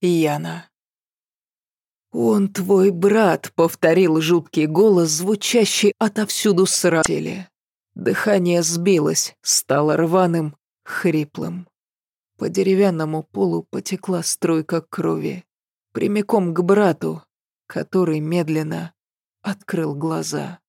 Яна. «Он твой брат», — повторил жуткий голос, звучащий отовсюду сратели. Дыхание сбилось, стало рваным, хриплым. По деревянному полу потекла струйка крови, прямиком к брату, который медленно открыл глаза.